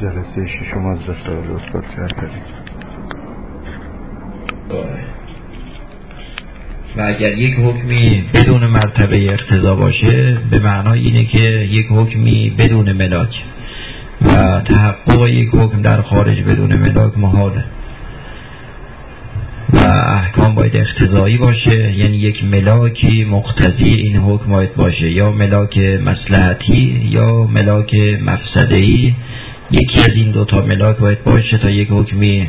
جلسه ششم از رسال استاد جعفری. و اگر یک حکمی بدون مرتبه اقتضا باشه به معنای اینه که یک حکمی بدون ملاک و تحقق یک حکم در خارج بدون ملاک محاله و احکام باید اختزایی باشه یعنی یک ملاکی مقتضی این حکم باید باشه یا ملاک مسلحتی یا ملاک مفسدهی یکی از این دوتا ملاک باید باشه تا یک حکمی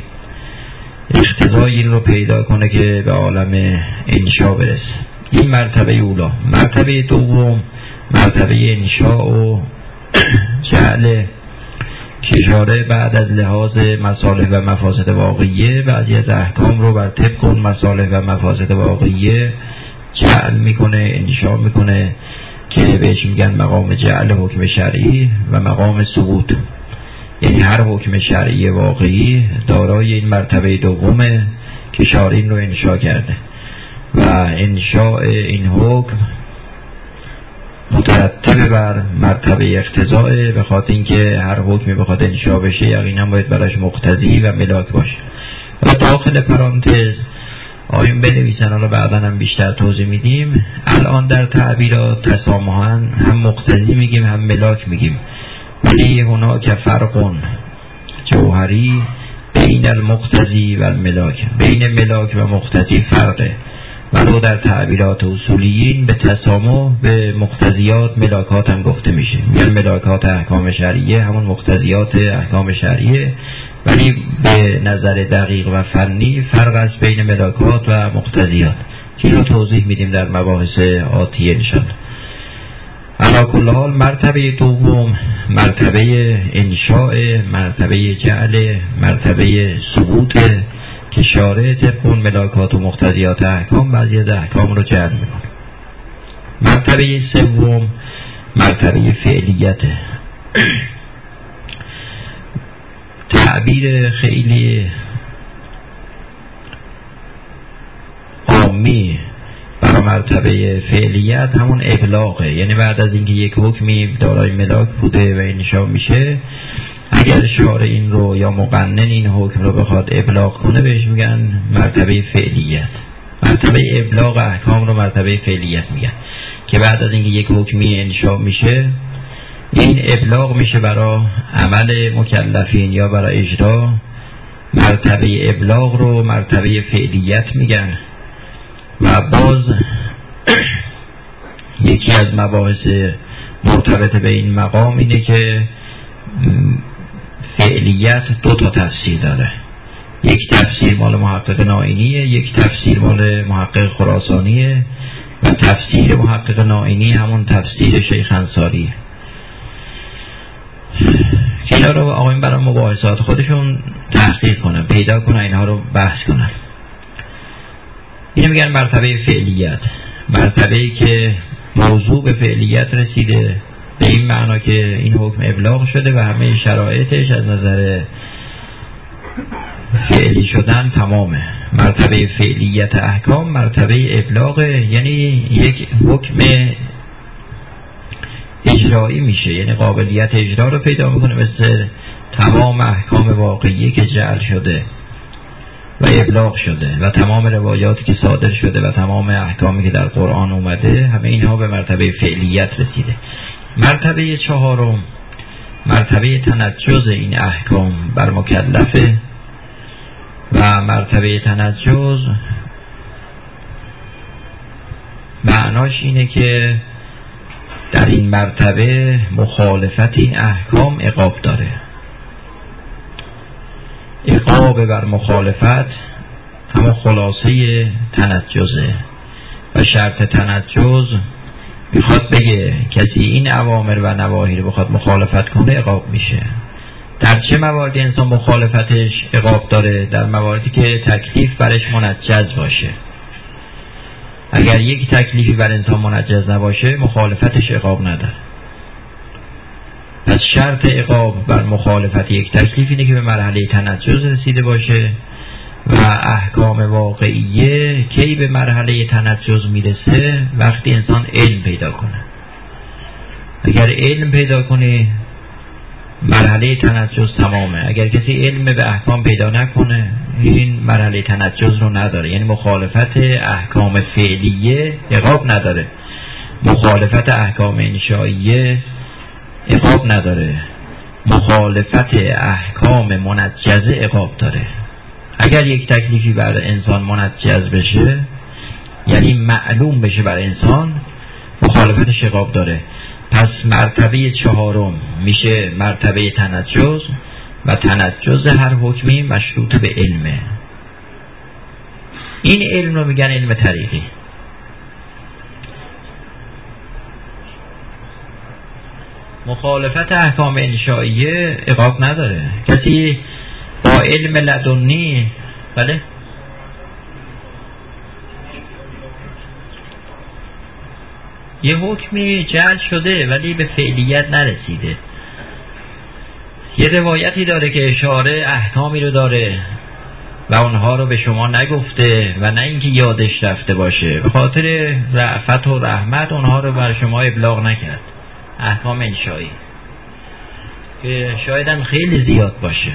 اختزای این رو پیدا کنه که به عالم انشا برسه. این مرتبه اولا. مرتبه دوم مرتبه انشاء و جعل کشاره بعد از لحاظ مصالح و مفاسد واقعیه بعضی از احکام رو بر طبق اون مصالح و مفاسد واقعیه جعل می‌کنه انشاء می‌کنه که بهش میگن مقام جعل حکم شرعی و مقام ثبوت. یعنی هر حکم شرعی واقعی دارای این مرتبه دومه که شارین رو انشا کرده. و انشاء این حکم مترتب بر مرتبه اقتضاء به خاطر اینکه هر حکمی بخواد انشا بشه یقینا باید براش مقتضی و ملاک باشه. و داخل پرانتز آیون بنویسن حالا بعدا هم بیشتر توضیح میدیم. الان در تعبیرات تسامحان هم مقتضی میگیم هم ملاک میگیم. ولی هنا که فرقون جوهری بین المقتضی و الملاک. بین ملاک و مقتضی فرقه. ولو در تعبیرات اصولیین به تسامح به مقتضیات ملاکات هم گفته میشه. میگن ملاکات احکام شرعیه همون مقتضیات احکام شرعیه ولی به نظر دقیق و فنی فرق است بین ملاکات و مقتضیات. که رو توضیح میدیم در مباحث آتیه انشالله علا کل حال مرتبه دوم مرتبه انشاء مرتبه جعل مرتبه ثبوت که شارع طبق ملاکات و مقتضیات احکام. بعضی از احکام رو جعل می‌کنه مرتبه سوم مرتبه فعلیت. تعبیر خیلی عامی برای مرتبه فعلیت همون ابلاغه یعنی بعد از اینکه یک حکمی دارای ملاک بوده و انشا میشه اگر شعار این رو یا مقنن این حکم رو بخواد ابلاغ کنه بهش میگن مرتبه فعلیت. مرتبه ابلاغ احکام رو مرتبه فعلیت میگن. که بعد از اینکه یک حکمی انشا میشه این ابلاغ میشه برای عمل مکلفین یا برای اجرا. مرتبه ابلاغ رو مرتبه فعلیت میگن. و باز یکی از مباحث مرتبط به این مقام اینه که فعلیت دو تا تفسیر داره. یک تفسیر مال محقق نائینیه یک تفسیر مال محقق خراسانیه و تفسیر محقق نائینی همون تفسیر شیخ انصاریه. که اینا رو آقایم برای مباحثات خودشون تحقیق کنن پیدا کنن اینها رو بحث کنن. اینو میگن مرتبه فعلیت. مرتبه ای که موضوع به فعلیت رسیده. به این معنا که این حکم ابلاغ شده و همه شرایطش از نظر فعلی شدن تمامه. مرتبه فعلیت احکام مرتبه ابلاغ یعنی یک حکم اجرایی میشه. یعنی قابلیت اجرا رو پیدا می‌کنه مثل تمام احکام واقعی که جعل شده. و ابلاغ شده و تمام روایاتی که صادر شده و تمام احکامی که در قرآن اومده همه اینها به مرتبه فعلیت رسیده. مرتبه چهارم مرتبه تنجز این احکام بر مکلفه و مرتبه تنجز معناش اینه که در این مرتبه مخالفت این احکام اقاب داره. اقاب بر مخالفت همه خلاصه تنجزه و شرط تنجز می‌خواد بگه کسی این عوامر و نواهی رو بخواد مخالفت کنه اقاب میشه. در چه مواردی انسان مخالفتش اقاب داره؟ در مواردی که تکلیف برش منجز باشه. اگر یک تکلیفی بر انسان منجز نباشه مخالفتش اقاب نداره. پس شرط اقاب بر مخالفت یک تکلیف اینه که به مرحله تنجز رسیده باشه و احکام واقعیه کی به مرحله تنجز می‌رسه وقتی انسان علم پیدا کنه. اگر علم پیدا کنه مرحله تنجز تمامه. اگر کسی علم به احکام پیدا نکنه این مرحله تنجز رو نداره. یعنی مخالفت احکام فعلیه اقاب نداره. مخالفت احکام انشائیه اقاب نداره. مخالفت احکام منجزه اقاب داره. اگر یک تکلیفی بر انسان منجز بشه یعنی معلوم بشه بر انسان مخالفت شقاب داره. پس مرتبه چهارم میشه مرتبه تنجز و تنجز هر حکمی مشروط به علمه. این علم رو میگن علم طریقی. مخالفت احکام انشائیه اقاب نداره. کسی با علم لدنی بله؟ یه حکمی جل شده ولی به فعلیت نرسیده. یه روایتی داره که اشاره احکامی رو داره و اونها رو به شما نگفته و نه اینکه یادش رفته باشه. به خاطر رعفت و رحمت اونها رو بر شما ابلاغ نکرد. احکام انشایی که شاید هم خیلی زیاد باشه.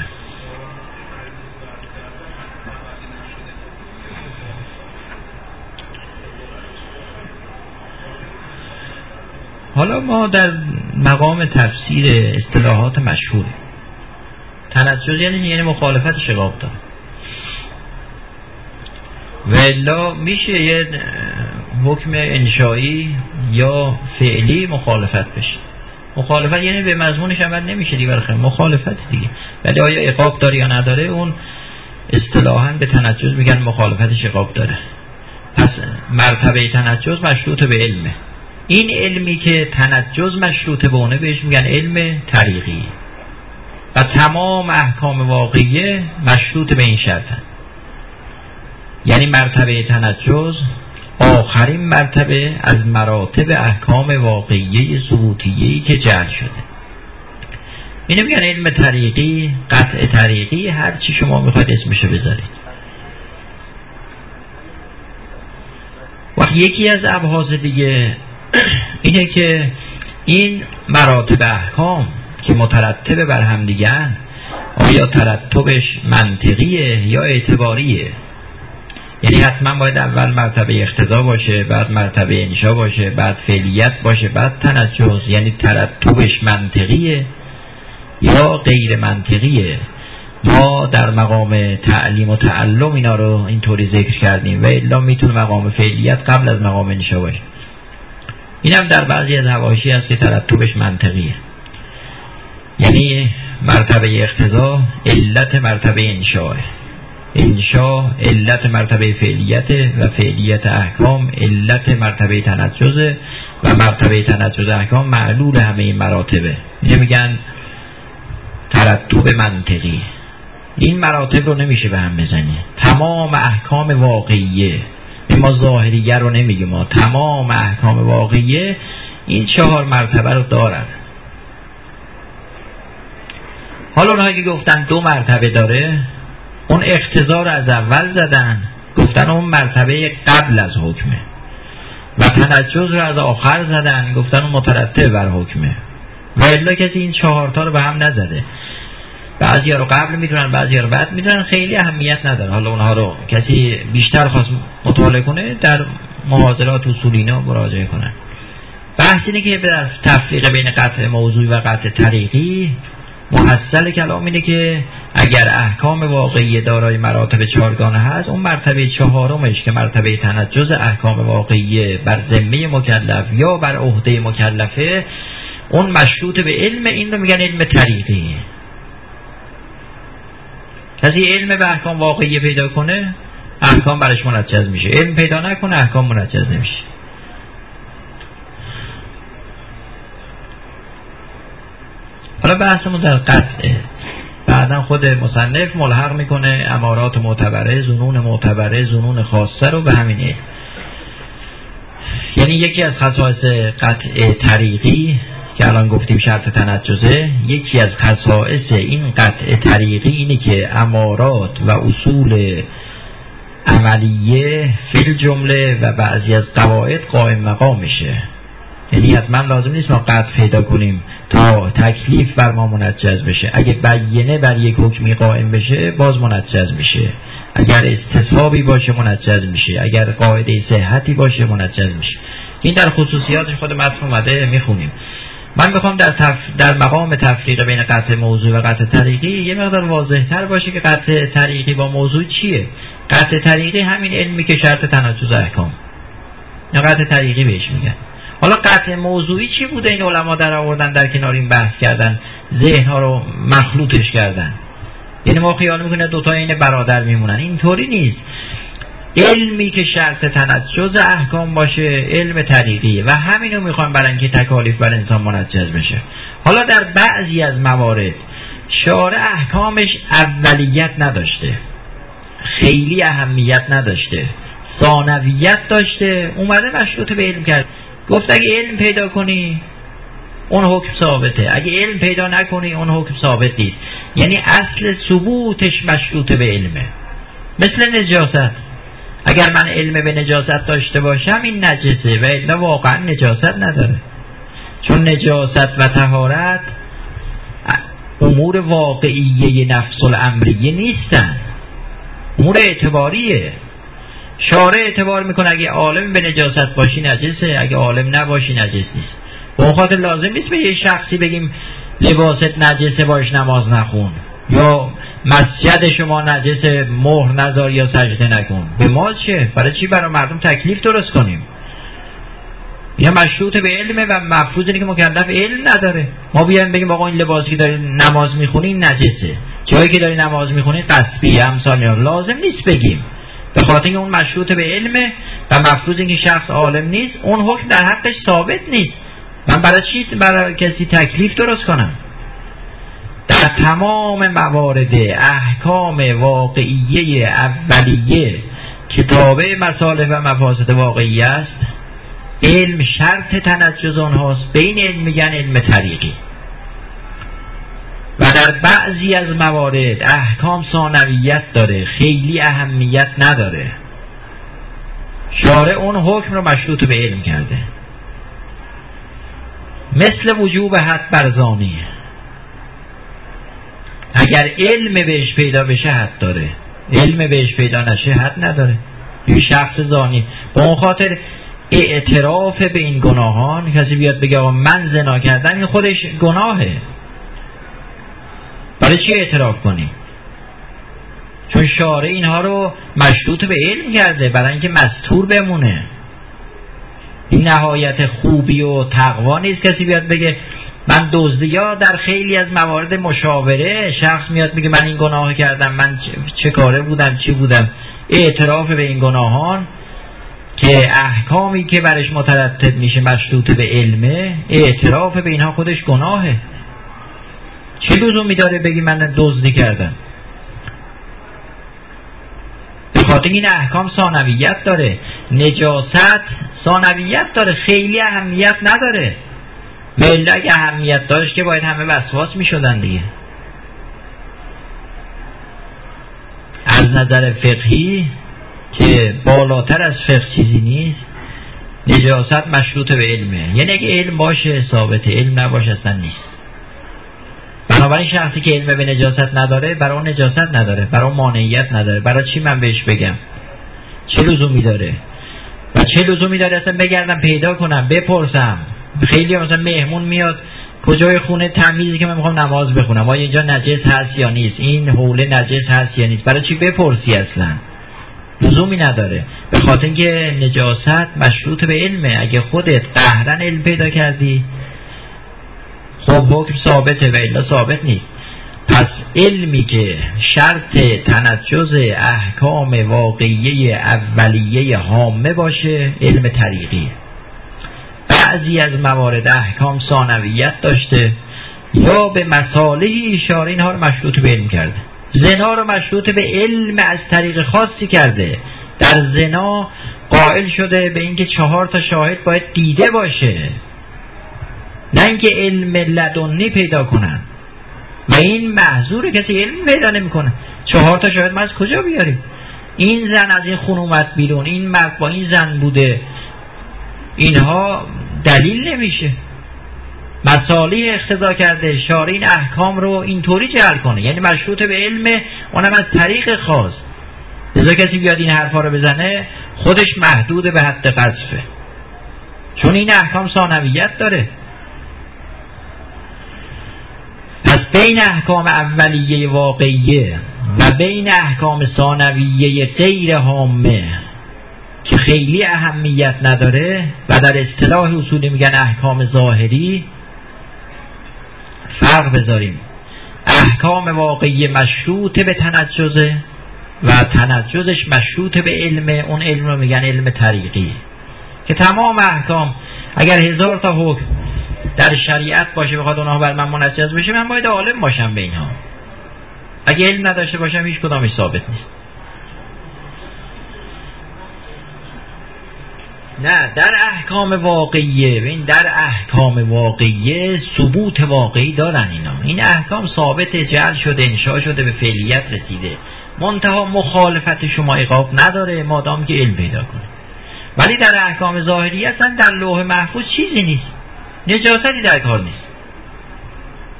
حالا ما در مقام تفسیر اصطلاحات مشهور. تنجز یعنی یعنی مخالفت شقاق داره و الا میشه یه حکم انشایی یا فعلی مخالفت بشه. مخالفت یعنی به مضمونش عمل نمیشه دیگه بلخه مخالفت دیگه. ولی آیا اقاب داره یا نداره اون اصطلاحا به تنجز میگن مخالفت شقاق داره. پس مرتبه تنجز مشروط به علمه. این علمی که تنجز مشروط به اونه بهش میگن علم طریقی. و تمام احکام واقعیه مشروط به این شرطن. یعنی مرتبه تنجز آخرین مرتبه از مراتب احکام واقعیه ثبوتیه که جعل شده. اینو میگن علم طریقی قطع طریقی هر چی شما می‌خواید اسمشو بذارید. وقت یکی از ابحاث دیگه اینه که این مراتب احکام که مترتب بر هم دیگه آیا ترتبش منطقیه یا اعتباریه؟ یعنی حتما باید اول مرتبه اختزا باشه بعد مرتبه انشا باشه بعد فعلیت باشه بعد تنجز یعنی ترتبش منطقیه یا غیر منطقیه؟ ما در مقام تعلیم و تعلم اینا رو اینطوری ذکر کردیم و الا می‌تونه مقام فعلیت قبل از مقام انشا باشه. اینم در بعضی از حواشی هست که ترتبش منطقیه. یعنی مرتبه اقتضا علت مرتبه انشاء انشاء علت مرتبه فعلیت و فعلیت احکام علت مرتبه تنجزه و مرتبه تنجز احکام معلول همه این مراتبه. اینه میگن ترتب منطقی. این مراتب رو نمیشه به هم بزنی. تمام احکام واقعیه. ما ظاهریه رو نمیگیم. ما تمام احکام واقعیه این چهار مرتبه رو دارن. حالا اونها که گفتن دو مرتبه داره اون اختزار از اول زدن گفتن اون مرتبه قبل از حکمه. و تنجز رو از آخر زدن گفتن اون مترتب بر حکمه. و الا کسی این چهارتا رو به هم نزده. بعضی رو قبل می‌دونن بعضی رو بعد می‌دونن خیلی اهمیت نداره. حالا اونها رو کسی بیشتر خواست مطالعه کنه در محاضرات اصولینا مراجعه کنن. بحث اینه که در تفریق بین قطع موضوعی و قطع طریقی محصل کلام اینه که اگر احکام واقعی دارای مراتب چهارگانه هست اون مرتبه چهارمش که مرتبه تنجز احکام واقعی بر ذمه مکلف یا بر عهده مکلفه اون مشروط به علم این رو میگن علم طریقی. کسی علم به احکام واقعی پیدا کنه احکام برش منجز میشه. علم پیدا نکنه احکام منجز نمیشه. حالا بحثمون در قطعه. بعدا خود مصنف ملحق می‌کنه امارات معتبره زنون معتبره زنون خاصه رو به همین علم. یعنی یکی از خصائص قطع طریقی که الان گفتیم شرط تنجزه یکی از خصائص این قطع طریقی اینه که امارات و اصول عملیه فیل جمله و بعضی از قواعد قائم مقام میشه. یعنی حتما لازم نیست ما قطع پیدا کنیم. تا تکلیف بر ما منجز بشه. اگه بیینه بر یک حکمی قائم بشه باز منجز میشه. اگر استصحابی باشه منجز میشه. اگر قاعده صحتی باشه منجز میشه. این در خصوصیاتش خود متن اومده می‌خونیم. من می‌خوام در, تف... در مقام تفریق بین قطع موضوع و قطع طریقی یه مقدار واضح تر باشه که قطع طریقی با موضوع چیه. قطع طریقی همین علمی که شرط تناجز احکام. یا قطع طریقی بهش میگن. حالا قطع موضوعی چی بوده این علما در آوردن در کنار این بحث کردن؟ ذهن ها رو مخلوطش کردن. یعنی ما خیال می‌کنه دوتا این برادر میمونن. اینطوری نیست. علمی که شرط تنجز احکام باشه علم طریقیه و همینو می‌خوان برای اینکه تکالیف بر انسان منجز بشه. حالا در بعضی از موارد شارع احکامش اولیت نداشته. خیلی اهمیت نداشته. ثانویت داشته. اومده مشروط به علم کرد. گفت اگه علم پیدا کنی اون حکم ثابته. اگه علم پیدا نکنی اون حکم ثابت نیست. یعنی اصل ثبوتش مشروط به علمه. مثل نجاست. اگر من علم به نجاست داشته باشم این نجسه و الا واقعا نجاست نداره. چون نجاست و تهارت امور واقعیه نفس الامریه نیستن. امور اعتباریه. شارع اعتبار می‌کنه اگه عالم به نجاست باشی نجسه اگه عالم نباشی نجس نیست. به خاطر لازم نیست به یه شخصی بگیم لباست نجسه باش نماز نخون. یا مسجد شما نجس مهر نذار یا سجده نکن. به ما چه؟ برای چی برای مردم تکلیف درست کنیم؟ یا مشروط به علمه و مفروض اینه که مکلف علم نداره. ما بیایم بگیم آقا این لباسی که داری نماز می‌خونی نجسه. جایی که داری نماز می‌خونی قصبی امثال لازم نیست بگیم. به خاطر اون مشروط به علمه و مفروض اینکه شخص عالم نیست اون حکم در حقش ثابت نیست. من برای چی برای کسی تکلیف درست کنم؟ در تمام موارد احکام واقعیه اولیه کتابه مصالح و مفاسد واقعی است علم شرط تنجز آنهاست. بین علم میگن علم طریقی. و در بعضی از موارد احکام ثانویت داره خیلی اهمیت نداره. شارع اون حکم رو مشروط به علم کرده. مثل وجوب حد برزانی اگر علم بهش پیدا بشه حد داره. علم بهش پیدا نشه حد نداره. یه شخص زانی. به اون خاطر اعتراف به این گناهان کسی بیاد بگه من زنا کردم این خودش گناهه. برای چی اعتراف کنی؟ چون شارع اینها رو مشروط به علم کرده برای اینکه مستور بمونه. این نهایت خوبی و تقوا نیست کسی بیاد بگه من دزدی یا در خیلی از موارد مشاوره شخص میاد میگه من این گناه کردم من چه کاره بودم چی بودم. اعتراف به این گناهان که احکامی که برش مترتب میشه مشروط به علمه اعتراف به اینها خودش گناهه. چه لزومی داره بگی من دزدی کردم؟ به خاطر این احکام ثانویت داره. نجاست ثانویت داره. خیلی اهمیت نداره. ولی اگه اهمیت داشت که باید همه وسواس می شدن دیگه. از نظر فقهی که بالاتر از فقه چیزی نیست نجاست مشروط به علمه. یعنی اگه علم باشه ثابته علم نباشه اصلا نیست. بنابراین شخصی که علم به نجاست نداره برای اون نجاست نداره برای اون مانعیت نداره. برای چی من بهش بگم؟ چه لزومی داره؟ و چه لزومی داره؟ اصلا بگردم پیدا کنم بپرسم. خیلی مثلا مهمون میاد کجای خونه؟ تمیزی که من می‌خوام نماز بخونم. آیا اینجا نجس هست یا نیست؟ این حوله نجس هست یا نیست؟ برای چی بپرسی اصلا؟ لزومی نداره. به خاطر اینکه نجاست مشروط به علمه. اگه خودت قهرن علم پیدا کردی خب حکم ثابته و الا ثابت نیست. پس علمی که شرط تنجز احکام واقعیه اولیه حامه باشه علم طریقیه بعضی از موارد احکام ثانویت داشته. یا به مساله اشاره اینها رو مشروط به علم کرده. زنا رو مشروط به علم از طریق خاصی کرده. در زنا قائل شده به اینکه چهار تا شاهد باید دیده باشه. نه اینکه علم لدنی پیدا کنن. و این محضور کسی علم پیدا نمی‌کنه. چهار تا شاهد ما از کجا بیاریم؟ این زن از این خون اومد بیرون این مرد با این زن بوده. اینها دلیل نمیشه. مسالی اختضا کرده شارع این احکام رو اینطوری جعل کنه. یعنی مشروط به علم اونم از طریق خاص. لذا کسی بیاد این حرفا رو بزنه خودش محدود به حد قذفه. چون این احکام ثانویت داره. پس بین احکام اولیه واقعیه و بین احکام ثانویه غیر حامه که خیلی اهمیت نداره و در اصطلاح اصولی میگن احکام ظاهری فرق بذاریم. احکام واقعی مشروط به تنجزه و تنجزش مشروط به علم اون علم رو میگن علم طریقی. که تمام احکام اگر هزار تا حکم در شریعت باشه بخواد اونها بر من منجز بشه من باید عالم باشم به اینها. اگه علم نداشته باشم هیچ کدامش ثابت نیست. نه در احکام واقعیه. ببین در احکام واقعیه ثبوت واقعی دارن اینا. این احکام ثابت جل شده انشاء شده به فعلیت رسیده. منتها مخالفت شما اقاب نداره مادام که علم پیدا کنه. ولی در احکام ظاهری اصلا در لوح محفوظ چیزی نیست. نجاستی در کار نیست.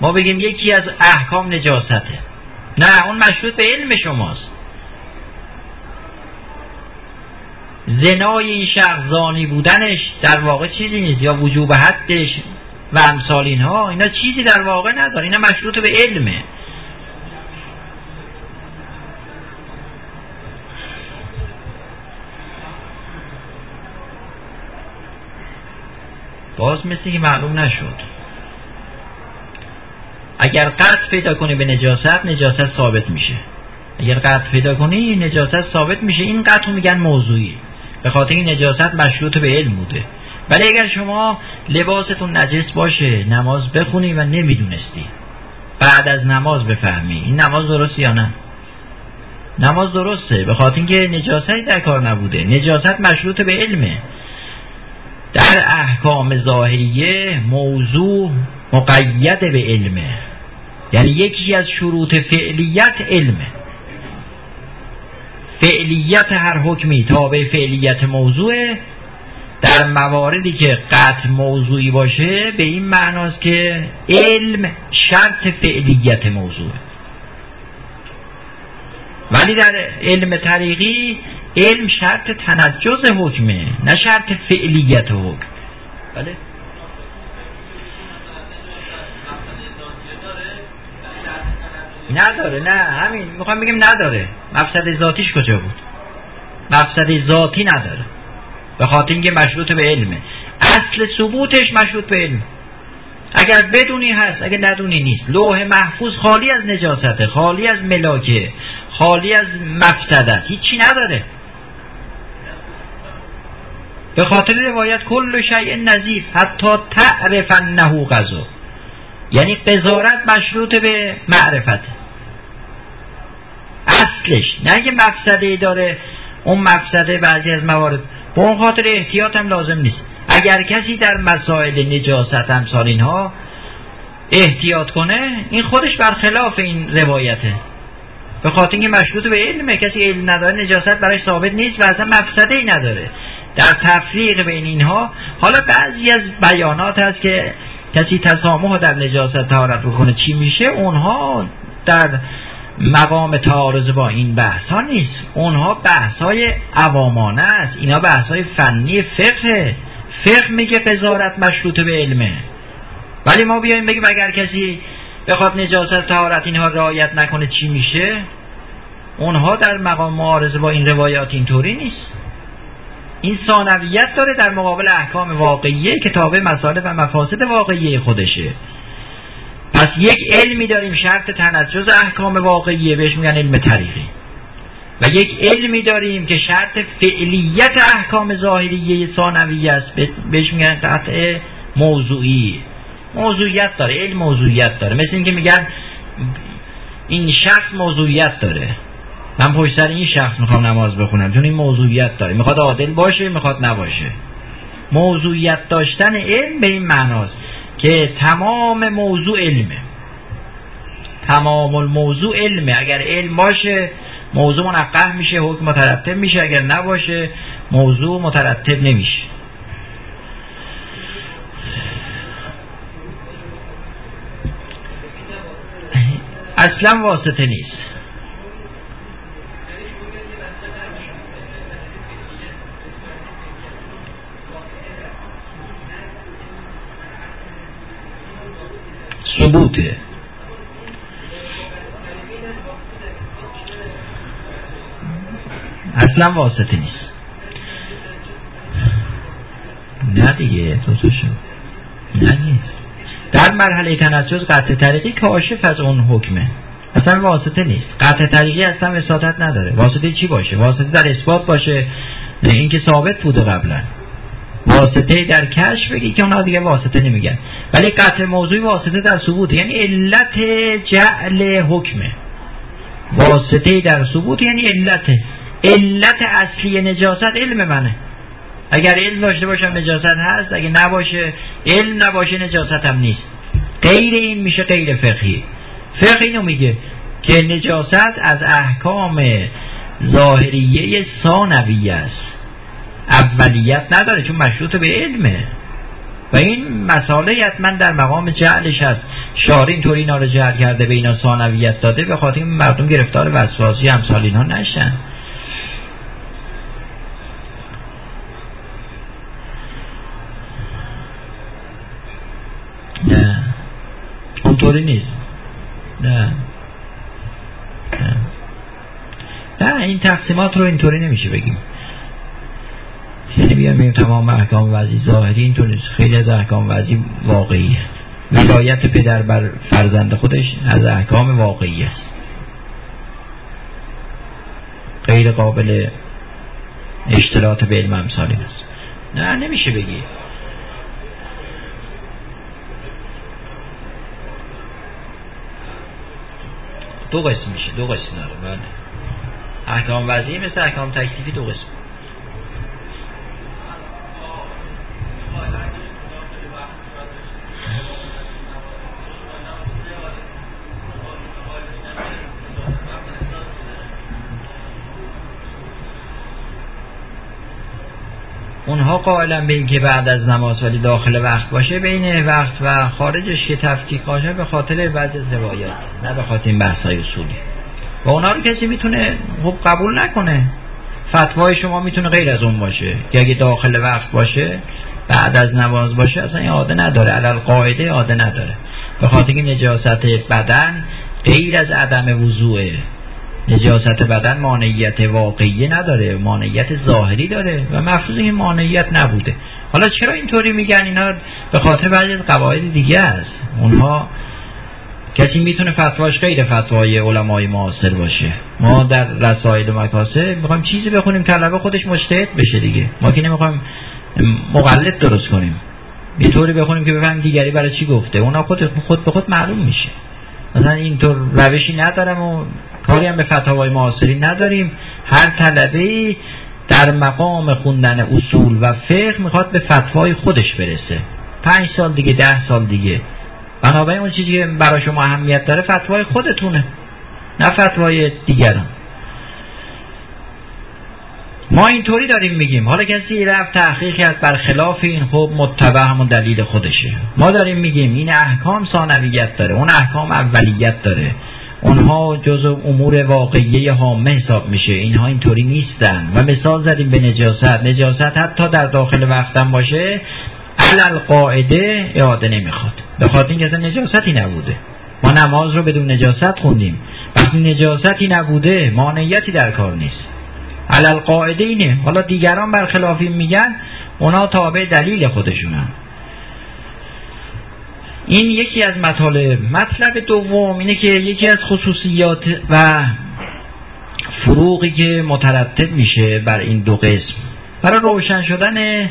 ما بگیم یکی از احکام نجاسته. نه اون مشروط به علم شماست. زنای این شخص زانی بودنش در واقع چیزی نیست یا وجوب حدش و امثال اینها اینا چیزی در واقع نداره. اینا مشروط به علمه. باز مثل که معلوم نشد. اگر قطع پیدا کنی به نجاست نجاست ثابت میشه. اگر قطع پیدا کنی نجاست ثابت میشه. این قطع میگن موضوعی. به خاطر نجاست مشروط به علم بوده. ولی اگر شما لباستون نجس باشه نماز بخونی و نمی‌دونستی. بعد از نماز بفهمی. این نماز درست یا نه؟ نماز درسته. به خاطر اینکه نجاستی در کار نبوده. نجاست مشروط به علمه. در احکام ظاهریه موضوع مقید به علمه. یعنی یکی از شروط فعلیت علمه. فعلیت هر حکمی تابع فعلیت موضوع در مواردی که قطع موضوعی باشه به این معناست که علم شرط فعلیت موضوع ولی در علم طریقی علم شرط تنجز حکمه نه شرط فعلیت حکم. بله؟ نداره نه همین می‌خوام بگم نداره. مفسد ذاتیش کجا بود؟ مفسد ذاتی نداره. به خاطر اینکه مشروط به علمه. اصل ثبوتش مشروط به علم. اگر بدونی هست اگر ندونی نیست. لوح محفوظ خالی از نجاسته خالی از ملاکه خالی از مفسدت هیچی نداره. به خاطر روایت کل شیء نظیف حتی تعرف انه غذا. یعنی قضارت مشروط به معرفت. اصلش نه که مفسده داره اون مفسده بعضی از موارد. به اون خاطر احتیاط هم لازم نیست. اگر کسی در مسائل نجاست امثال اینها احتیاط کنه این خودش برخلاف این روایته. به خاطر اینکه مشروط به علمه. کسی علم نداره نجاست برای ثابت نیست و اصلا مفسده ای نداره. در تفریق بین اینها حالا بعضی از بیانات هست که کسی تسامح در نجاست تهارت بکنه چی میشه؟ اونها در مقام تعارض با این بحث ها نیست. اونها بحث های عوامانه است. اینا بحث های فنی فقه. فقه میگه قضارت مشروط به علمه ولی ما بیایم بگیم اگر کسی بخواد نجاست تهارت اینها رعایت نکنه چی میشه؟ اونها در مقام معارضه با این روایات اینطوری نیست. این ثانویت داره در مقابل احکام واقعیه که تابع مسائل و مفاسد واقعیه خودشه. پس یک علمی داریم شرط تنجز احکام واقعیه بهش میگن علم طریقی. و یک علمی داریم که شرط فعلیت احکام ظاهریه ثانویه است بهش میگن قطع موضوعی. موضوعیت داره علم موضوعیت داره. مثل اینکه میگن این شخص موضوعیت داره. من پشت سر این شخص می‌خوام نماز بخونم. چون این موضوعیت داره. می‌خواد عادل باشه می‌خواد نباشه. موضوعیت داشتن علم به این معناست که تمام موضوع علمه. تمام الموضوع علمه. اگر علم باشه موضوع منقه میشه حکم مترتب میشه. اگر نباشه موضوع مترتب نمیشه. اصلا واسطه نیست. ثبوته. اصلا واسطه نیست. نه دیگه تو نه نیست. در مرحله تنسوز قطع طریقی کاشف از اون حکمه. اصلا واسطه نیست. قطع طریقی اصلا وساطت نداره. واسطه چی باشه؟ واسطه در اثبات باشه. اینکه ثابت بوده قبلا. واسطه در کشف بگی که اونا دیگه واسطه نمیگن. ولی قطع موضوعی واسطه در ثبوت یعنی علت جعل حکمه. واسطه در ثبوت یعنی علت. علت اصلی نجاست علم منه. اگر علم داشته باشم نجاست هست اگر نباشه علم نباشه نجاست هم نیست. غیر این میشه غیر فقهی. فقه اینو میگه که نجاست از احکام ظاهریه ثانویه است. اولیت نداره چون مشروط به علمه. این مساله حتما در مقام جعلش هست. شاری اینطوری اینا رو جعل کرده به اینا ثانویت داده به خاطر مردم گرفتار وسواسی همسال اینها نشن. نه. اونطوری نیست. نه. نه. نه این تقسیمات رو اینطوری نمیشه بگیم. یعنی بیان تمام احکام وضعی ظاهری اینطور نیست. خیلی از احکام وضعی واقعی ولایت پدر بر فرزند خودش از احکام واقعی است. غیر قابل اشتراط به علم امثال است. نه نمیشه بگی. دو قسم میشه دو قسم داره بله. احکام وضعی مثل احکام تکلیفی دو قسم. اونها قائلا به اینکه بعد از نماز ولی داخل وقت باشه بین وقت و خارجش که تفکیک باشه به خاطر بعض از روایات نه به خاطر این بحث های اصولی. و اونا رو کسی می‌تونه خب قبول نکنه. فتوای شما می‌تونه غیر از اون باشه. که اگه داخل وقت باشه بعد از نماز باشه اصلا این عاده نداره. علال قاعده عاده نداره. به خاطر که نجاست بدن غیر از عدم وضوعه. نجاست بدن مانعیت واقعی نداره مانعیت ظاهری داره و مفروض این مانعیت نبوده. حالا چرا اینطوری میگن؟ اینا به خاطر بعضی از قواعد دیگه است. اونها کسی می‌تونه فتواش غیر فتوای علمای معاصر باشه. ما در رسائل مکاسه می‌خوایم چیزی بخونیم طلبه خودش مجتهد بشه دیگه. ما که نمی‌خوایم مقلد درست کنیم. یه طوری بخونیم که بفهمیم دیگری برای چی گفته. اونا خود خود به خود معلوم میشه. مثلا اینطور روشی ندارم و کاری هم به فتاوای معاصری نداریم. هر طلبه در مقام خوندن اصول و فقه می‌خواد به فتوای خودش برسه. پنج سال دیگه ده سال دیگه. بنابراین اون چیزی که برای شما اهمیت داره فتوای خودتونه. نه فتوای دیگران. ما اینطوری داریم میگیم. حالا کسی رفت تحقیق کرد برخلاف این خب متبع همون دلیل خودشه. ما داریم میگیم این احکام ثانویت داره اون احکام اولیت داره. اونها جز امور واقعی هامه حساب میشه. اینها اینطوری نیستن. و مثال زدیم به نجاست. نجاست حتی در داخل وقتم باشه علل قاعده اعاده نمی‌خواد. به خاطر اینکه نجاستی نبوده. ما نماز رو بدون نجاست خوندیم. وقتی نجاستی نبوده مانعیتی در کار نیست. علل اینه حالا دیگران برخلافی میگن اونا تابع دلیل خودشونن. این یکی از مطالب. مطلب دوم اینه که یکی از خصوصیات و فروغی که مترتب میشه بر این دو قسم. برای روشن شدن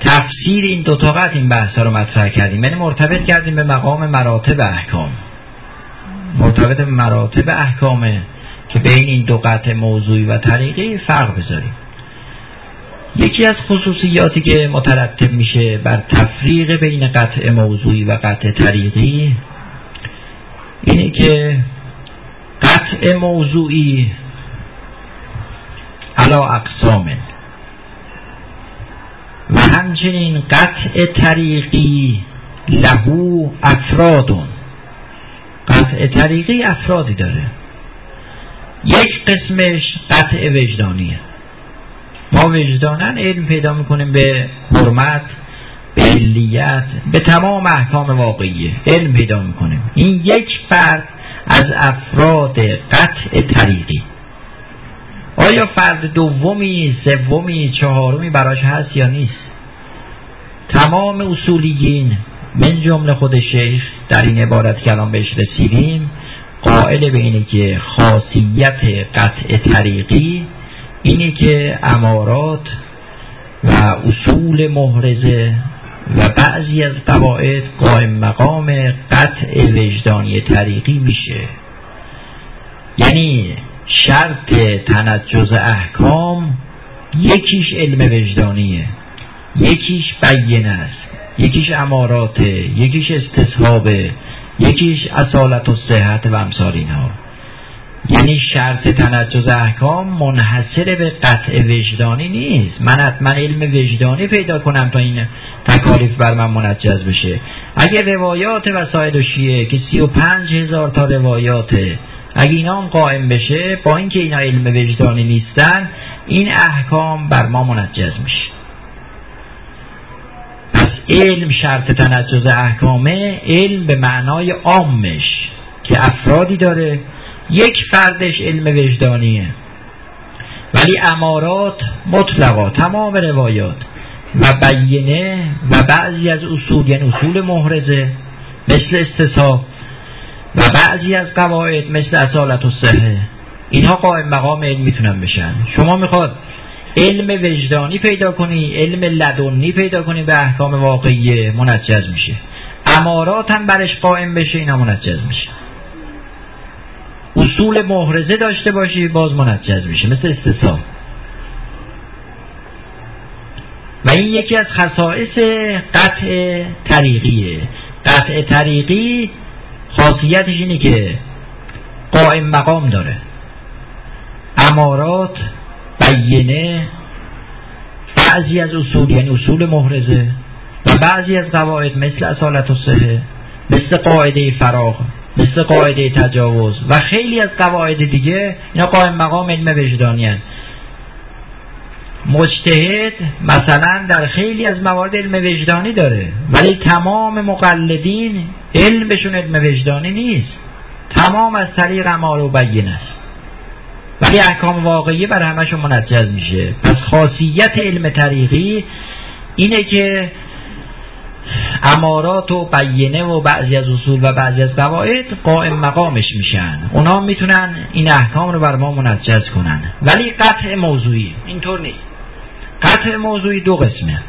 تفسیر این دو طاقت این بحث رو مطرح کردیم. یعنی مرتبط کردیم به مقام مراتب احکام. مرتبط مراتب احکامه که بین این دو قطع موضوعی و طریقی فرق بذاریم. یکی از خصوصیاتی که مترتب میشه بر تفریق بین قطع موضوعی و قطع طریقی اینه که قطع موضوعی علا اقسام و همچنین قطع طریقی لهو افرادون قطع طریقی افرادی داره. یک قسمش قطع وجدانیه. ما وجدانن علم پیدا می‌کنیم به حرمت به علیت به تمام احکام واقعیه علم پیدا می‌کنیم. این یک فرد از افراد قطع طریقی. آیا فرد دومی سومی چهارمی براش هست یا نیست؟ تمام اصولیین من جمله خود شیخ در این عبارت که الان بهش رسیدیم. قائل به اینه که خاصیت قطع طریقی اینه که امارات و اصول محرزه و بعضی از قواعد قائم مقام قطع وجدانی طریقی میشه. یعنی شرط تنجز احکام یکیش علم وجدانیه یکیش بینه است یکیش اماراته یکیش استصحابه یکیش اصالت و صحت و امثال اینها. یعنی شرط تنجز احکام منحصر به قطع وجدانی نیست. من حتما علم وجدانی پیدا کنم تا این تکالیف بر من منجز بشه. اگر روایات وسایل و شیعه که سی و پنج هزار تا روایاته اگه اینا هم قائم بشه با اینکه اینا علم وجدانی نیستن این احکام بر ما منجز میشه. علم شرط تنجز احکامه علم به معنای عامش که افرادی داره. یک فردش علم وجدانیه. ولی امارات مطلقا تمام روایات و بینه و بعضی از اصول یعنی اصول محرزه مثل استصحاب و بعضی از قواعد مثل اصالت و صحه اینها قائم مقام علم می‌تونن بشن. شما می‌خواد علم وجدانی پیدا کنی علم لدنی پیدا کنی به احکام واقعی منجز میشه امارات هم برش قائم بشه اینا منجز میشه اصول محرزه داشته باشی باز منجز میشه مثل استثاب و این یکی از خصائص قطع طریقیه. قطع طریقی خاصیتش اینه که قائم مقام داره. امارات بینه بعضی از اصول یعنی اصول محرزه و بعضی از قواعد مثل اصالت و صحه مثل قاعده فراغ مثل قاعده تجاوز و خیلی از قواعد دیگه اینا قائم مقام علم وجدانی مجتهد مثلا در خیلی از موارد علم وجدانی داره ولی تمام مقلدین علمشون علم وجدانی نیست. تمام از طریق امار و بین است. ولی احکام واقعی بر همشون منجز میشه. پس خاصیت علم طریقی اینه که امارات و بینه و بعضی از اصول و بعضی از قواعد قائم مقامش میشن. اونا می‌تونن این احکام رو بر ما منجز کنن. ولی قطع موضوعی اینطور نیست. قطع موضوعی دو قسمه.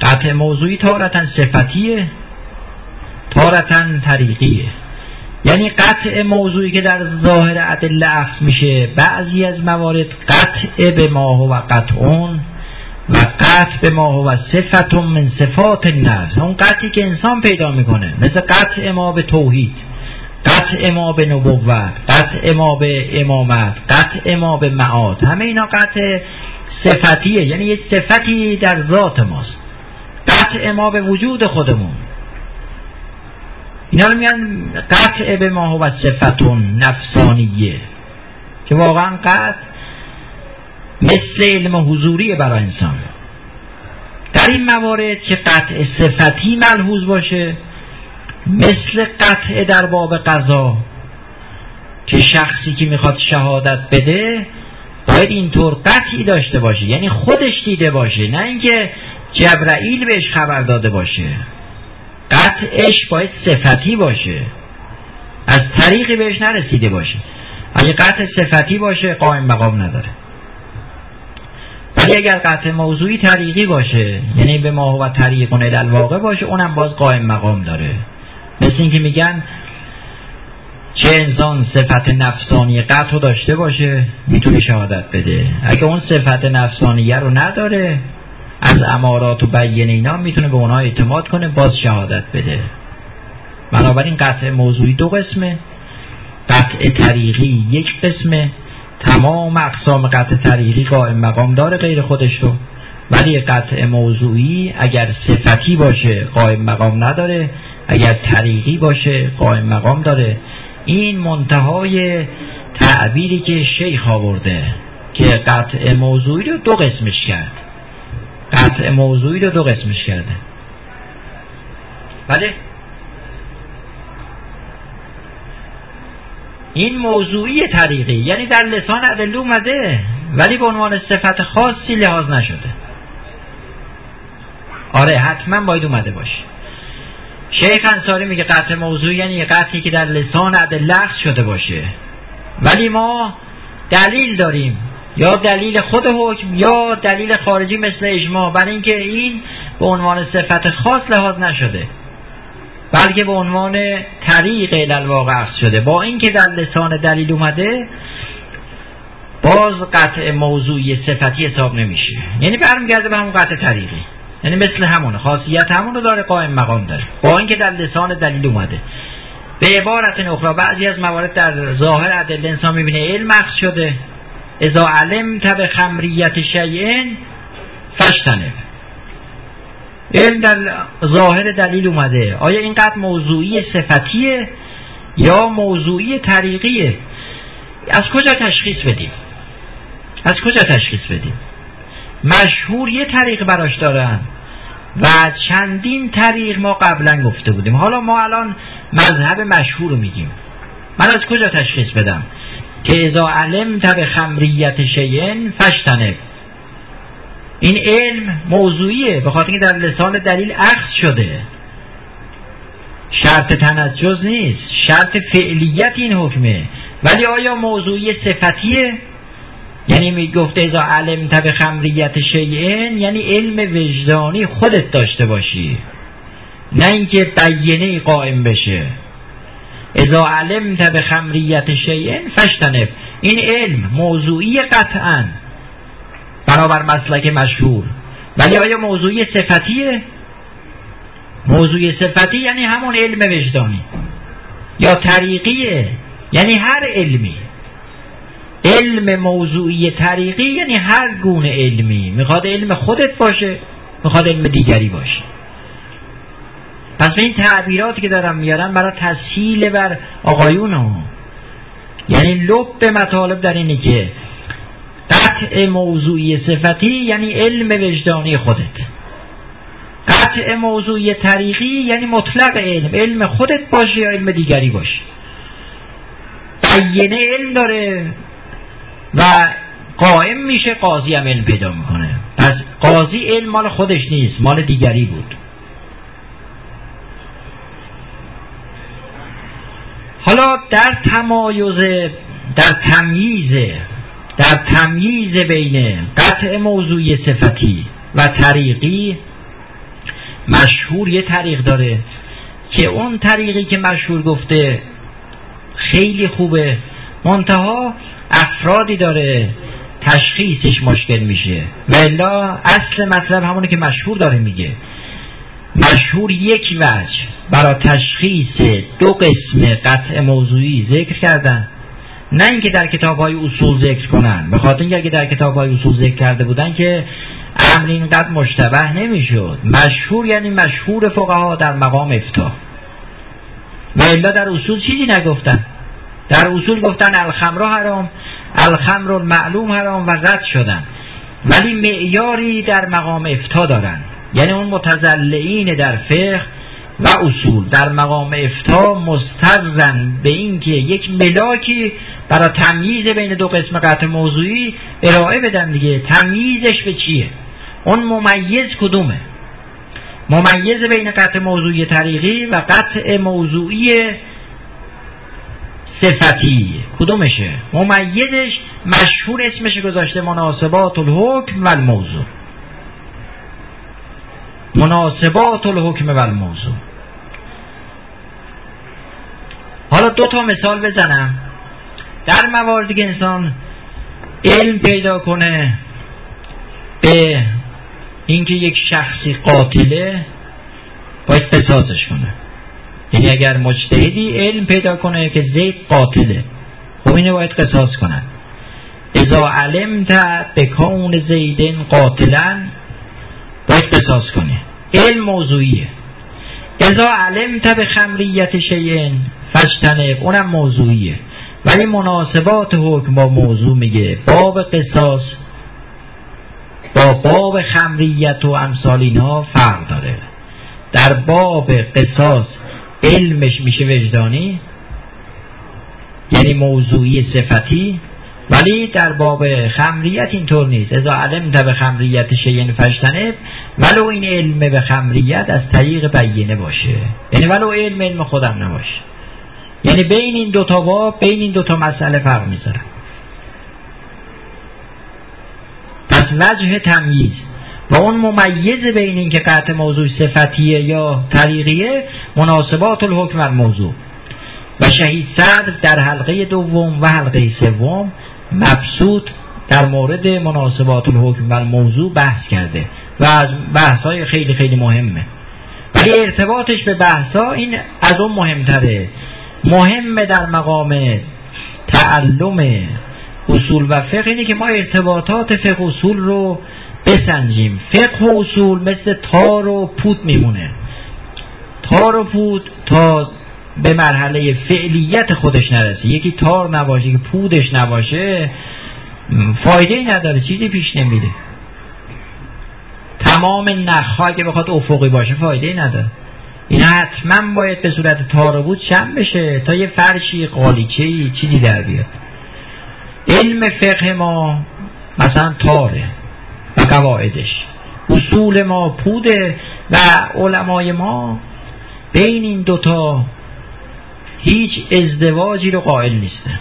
قطع موضوعی تارتا صفتیه تارتا طریقیه. یعنی قطع موضوعی که در ظاهر عدل لفظ میشه بعضی از موارد قطع به ما و قطعون و قطع به ما و صفت من صفات نفس اون قطعی که انسان پیدا می‌کنه مثل قطع ما به توحید قطع ما به نبوت قطع ما به امامت قطع ما به معاد. همه اینا قطع صفتیه یعنی یه صفتی در ذات ماست. قطع ما به وجود خودمون. اینا رو میگن قطع به ما و صفتون نفسانیه. که واقعا قطع مثل علم حضوری برای انسان. در این موارد که قطع صفتی ملحوظ باشه مثل قطع در باب قضا که شخصی که می‌خواد شهادت بده باید اینطور قطعی داشته باشه. یعنی خودش دیده باشه نه اینکه جبرائیل بهش خبر داده باشه. قطعش باید صفتی باشه. از طریقی بهش نرسیده باشه. اگه قطع صفتی باشه قائم مقام نداره. ولی اگر قطع موضوعی طریقی باشه یعنی به ما و طریق الواقع باشه اونم باز قائم مقام داره. مثل اینکه میگن چه انسان صفت نفسانی قطع داشته باشه می‌تونه شهادت بده. اگه اون صفت نفسانیه رو نداره از امارات و بیین اینا می‌تونه به اونها اعتماد کنه باز شهادت بده. بنابراین قطع موضوعی دو قسمه. قطع طریقی یک قسمه. تمام اقسام قطع طریقی قائم مقام داره غیر خودش رو. ولی قطع موضوعی اگر صفتی باشه قائم مقام نداره اگر طریقی باشه قائم مقام داره. این منتهای تعبیری که شیخ آورده که قطع موضوعی رو دو قسمش کرد. قطع موضوعی رو دو قسمش کرده. بله؟ این موضوعی طریقی یعنی در لسان ادله اومده ولی به عنوان صفت خاصی لحاظ نشده. آره حتما باید اومده باشه. شیخ انصاری میگه قطع موضوع یعنی قطعی که در لسان عدل شده باشه. ولی ما دلیل داریم. یا دلیل خود حکم یا دلیل خارجی مثل اجماع. برای اینکه این به عنوان صفت خاص لحاظ نشده بلکه به عنوان طریق الواقع شده. با اینکه در لسان دلیل اومده باز قطع موضوعی صفتی حساب نمیشه. یعنی برمیگرده به همون قطع طریقی. یعنی مثل همونه. خاصیت همون رو داره قائم مقام داره. با اینکه در لسان دلیل اومده. به عبارت اخرى بعضی از موارد در ظاهر عدل انسان می‌بینه علم مخص شده. ازا علم تب خمریت شیئن فشتنه علم در ظاهر دلیل اومده. آیا این قد موضوعی صفتیه یا موضوعی طریقیه؟ از کجا تشخیص بدیم؟ از کجا تشخیص بدیم؟ مشهور یه طریق براش دارن و چندین طریق ما قبلا گفته بودیم. حالا ما الان مذهب مشهور رو میگیم. من از کجا تشخیص بدم؟ که ازا علم تب خمریت شیئن فشتنه این علم موضوعیه به خاطر اینکه در لسان دلیل اخذ شده. شرط تنجز نیست شرط فعلیت این حکمه. ولی آیا موضوعی صفتیه؟ یعنی می گفته ازا علم تب خمریت شیئن یعنی علم وجدانی خودت داشته باشی. نه اینکه بیینه قائم بشه. ازا علم تب خمریت شیئن فشتنب این علم موضوعی قطعا. بنابر مسلک مشهور. ولی آیا موضوعی صفتیه؟ موضوعی صفتی یعنی همون علم وجدانی. یا طریقیه؟ یعنی هر علمی. علم موضوعی طریقی یعنی هر گونه علمی. می‌خواد علم خودت باشه می‌خواد علم دیگری باشه. پس این تعبیراتی که دارم میارم برای تسهیل بر آقایون ها یعنی لب به مطالب در اینه که قطع موضوعی صفتی یعنی علم وجدانی خودت. قطع موضوعی طریقی یعنی مطلق علم. علم خودت باشه یا علم دیگری باشه. بیینه علم داره و قائم میشه قاضی هم علم پیدا می‌کنه. پس قاضی علم مال خودش نیست مال دیگری بود. در تمایز در تمییز در تمییز بین قطع موضوعی صفتی و طریقی مشهور یه طریق داره که اون طریقی که مشهور گفته خیلی خوبه. منتها افرادی داره تشخیصش مشکل میشه. و اصل مطلب همونه که مشهور داره میگه. مشهور یک وجه برای تشخیص دو قسم قطع موضوعی ذکر کردن. نه اینکه در کتاب های اصول ذکر کنن. به خاطر اینکه در کتاب های اصول ذکر کرده بودن که امر اینقدر مشتبه نمی‌شد. مشهور یعنی مشهور فقها در مقام افتاح. و الا در اصول چیزی نگفتن. در اصول گفتن الخمر حرام الخمر معلوم حرام و رد شدن. ولی معیاری در مقام افتا دارن. یعنی اون متزلعین در فقه و اصول در مقام افتا مسترزن به اینکه یک ملاکی برای تمییز بین دو قسم قطع موضوعی ارائه بدن دیگه. تمییزش به چیه؟ اون ممیز کدومه؟ ممیز بین قطع موضوعی طریقی و قطع موضوعی صفتی. کدومشه؟ ممیزش مشهور اسمش گذاشته مناسبات الحکم و الموضوع. مناسبات الحکم و الموضوع. حالا دو تا مثال بزنم. در مواردی که انسان علم پیدا کنه به اینکه یک شخصی قاتله باید قصاصش کنه. یعنی اگر مجتهدی علم پیدا کنه که زید قاتله خب اینه باید قصاص کنن ازا علمت به کون زیدن قاتلن باید قصاص کنه علم موضوعیه. ازا علمت به خمریت شیئن فجتنب اونم موضوعیه. ولی مناسبات حکم با موضوع میگه. باب قصاص با باب خمریت و امثال اینها فرق داره. در باب قصاص علمش میشه وجدانی یعنی موضوعی صفتی. ولی در باب خمریت اینطور نیست. ازا علم به خمریت شیین فشتنه ولو این علم به خمریت از طریق بیینه باشه. یعنی ولو علم علم خودم نباشه. یعنی بین این دوتا باب بین این دوتا مسئله فرق می‌ذارم پس وجه تمییز. و اون ممیز بین این که قطع موضوع صفتیه یا طریقیه مناسبات الحکم الموضوع و شهید صدر در حلقه دوم و حلقه سوم مبسوط در مورد مناسبات الحکم و موضوع بحث کرده. و از بحث های خیلی خیلی مهمه. ولی ارتباطش به بحث ها این از اون مهمتره. مهمه در مقام تعلم اصول و فقه اینه که ما ارتباطات فقه اصول رو بسنجیم. فقه و اصول مثل تار و پود میمونه. تار و پود تا به مرحله فعلیت خودش نرسه. یکی تار نباشه که پودش نباشه فایده ای نداره چیزی پیش نمیده تمام نخها که بخواد افقی باشه فایده ای نداره. این حتما باید به صورت تار و بود شم بشه تا یه فرشی قالیچه چیزی در بیاد. علم فقه ما مثلا تاره و قواعدش. اصول ما پوده و علمای ما بین این دوتا هیچ ازدواجی رو قائل نیستن.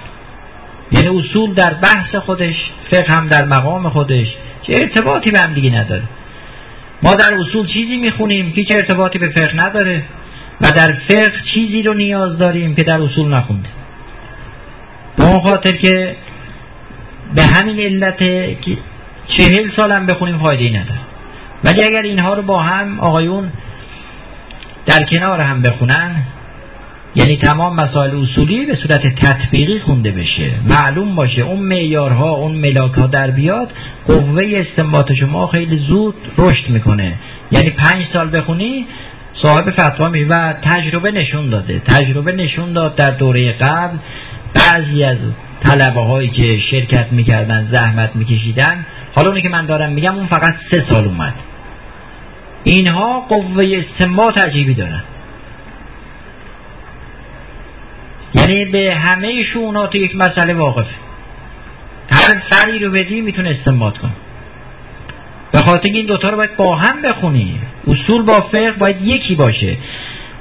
یعنی اصول در بحث خودش فقه هم در مقام خودش چه ارتباطی به هم دیگه نداره. ما در اصول چیزی می‌خونیم که چه ارتباطی به فقه نداره و در فقه چیزی رو نیاز داریم که در اصول نخونده. به اون خاطر که به همین علت که چهل سالم بخونیم فایده نداره. ولی اگر اینها رو با هم آقایون در کنار هم بخونن یعنی تمام مسائل اصولی به صورت تطبیقی خونده بشه. معلوم باشه اون معیارها اون ملاک ها در بیاد قوه استنباط شما خیلی زود رشد می‌کنه. یعنی پنج سال بخونی صاحب فتوا می و تجربه نشون داده. تجربه نشون داد در دوره قبل بعضی از طلبه هایی که شرکت می‌کردن زحمت میکشیدن. حالا اونی که من دارم میگم اون فقط سه سال اومد. اینها قوه استنباط عجیبی دارن. یعنی به همه شونات یک مسئله واقف. هر سری رو بدی می‌تونه استنباط کن به خاطر این دوتا رو باید با هم بخونی. اصول با فقه باید یکی باشه.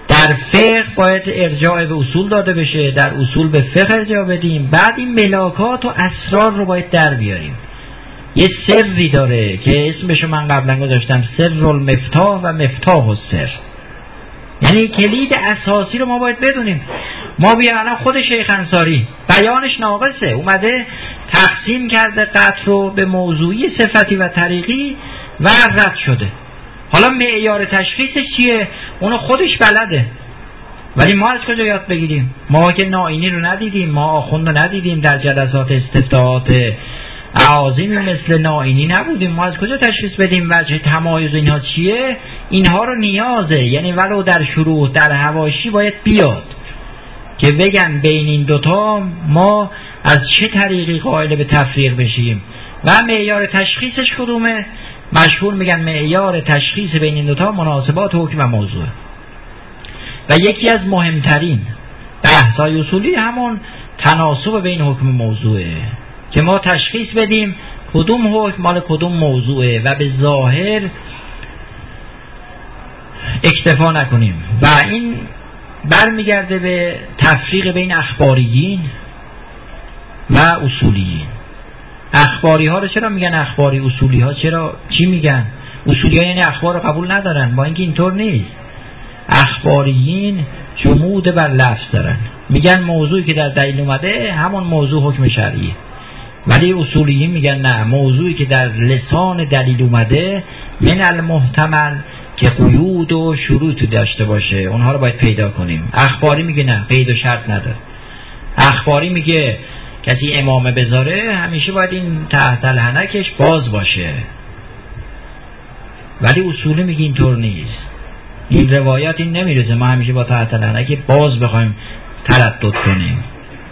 در فقه باید ارجاع به اصول داده بشه. در اصول به فقه ارجاع بدیم. بعد این ملاکات و اسرار رو باید در بیاریم. یه سری داره که اسمشو من قبلا گذاشتم. سر المفتاح و مفتاح و سر یعنی کلید اساسی رو ما باید بدونیم. ما بیا الان خود شیخ انصاری بیانش ناقصه. اومده تقسیم کرده قطر رو به موضوعی صفتی و طریقی و رد شده. حالا معیار تشخیصش چیه؟ اونو خودش بلده. ولی ما از کجا یاد بگیریم؟ ما که ناینی رو ندیدیم ما آخوند رو ندیدیم در جلسات استفتاحات عظیمی مثل ناینی نبودیم. ما از کجا تشخیص بدیم وجه تمایز اینها چیه؟ اینها رو نیازه. یعنی ولو در شروع در هواشی باید بیاد. که بگن بین این دوتا ما از چه طریقی قائل به تفریق بشیم؟ و معیار تشخیصش کدومه؟ مشهور میگن معیار تشخیص بین این دوتا مناسبات حکم و موضوع و یکی از مهمترین بحثای اصولی همون تناسب بین حکم موضوعه که ما تشخیص بدیم کدوم حکم مال کدوم موضوعه و به ظاهر اکتفا نکنیم. و این برمیگرده به تفریق بین اخباریین و اصولیین. اخباری ها رو چرا میگن اخباری اصولی ها چرا؟ چی میگن؟ اصولی ها یعنی اخبار رو قبول ندارن با اینکه اینطور نیست. اخباریین جمود بر لفظ دارن. میگن موضوعی که در دلیل اومده همون موضوع حکم شرعی ولی اصولیین میگن نه موضوعی که در لسان دلیل اومده من المحتمل که قیود و شروط داشته باشه اونها رو باید پیدا کنیم. اخباری میگه نه قید و شرط نداره. اخباری میگه کسی امامه بذاره همیشه باید این تحت الهنکش باز باشه. ولی اصولی میگه اینطور نیست. این روایت این نمی‌رسه ما همیشه با تحت اگه باز بخوایم تردد کنیم.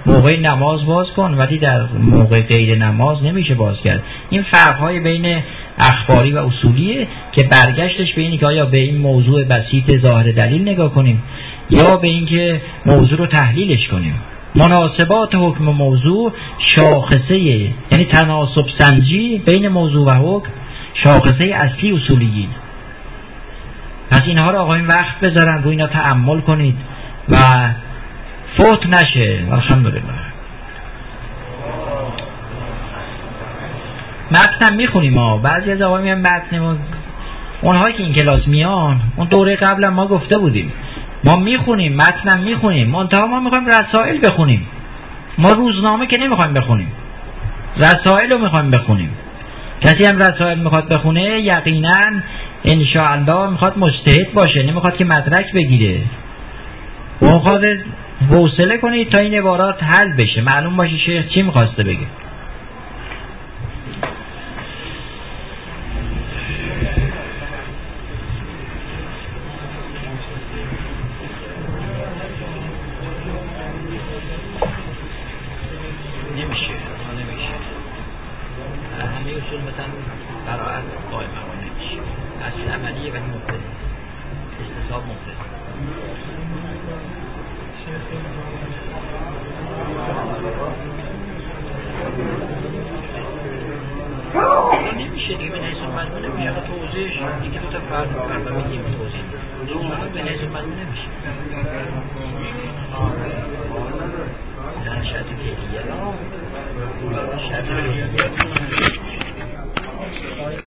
موقع نماز باز کن ولی در موقع غیر نماز نمیشه باز کرد. این فرقهای بین اخباری و اصولیه که برگشتش به اینی که آیا به این موضوع بسیط ظاهر دلیل نگاه کنیم یا به اینکه موضوع رو تحلیلش کنیم. مناسبات حکم موضوع شاخصه یعنی تناسب سنجی بین موضوع و حکم شاخصه اصلی اصولیین پس اینها رو آقایین وقت بذارن رو اینا تعمل کنید و فوت نشه. الحمدلله. متنم می‌خونیم ما بعضی از آقای میان متن اونهایی که این کلاس میان اون دوره قبل ما گفته بودیم. ما می‌خونیم متنم می‌خونیم. منتها ما می‌خوایم رسائل بخونیم. ما روزنامه که نمی‌خوایم بخونیم. رسائل رو می‌خوایم بخونیم. کسی هم رسائل می‌خواد بخونه یقینا انشاءالله می‌خواد مجتهد باشه. نمی‌خواد که مدرک بگیره. می‌خواد حوصله کنید تا این عبارات حل بشه. معلوم باشه شیخ چی می‌خواسته بگه.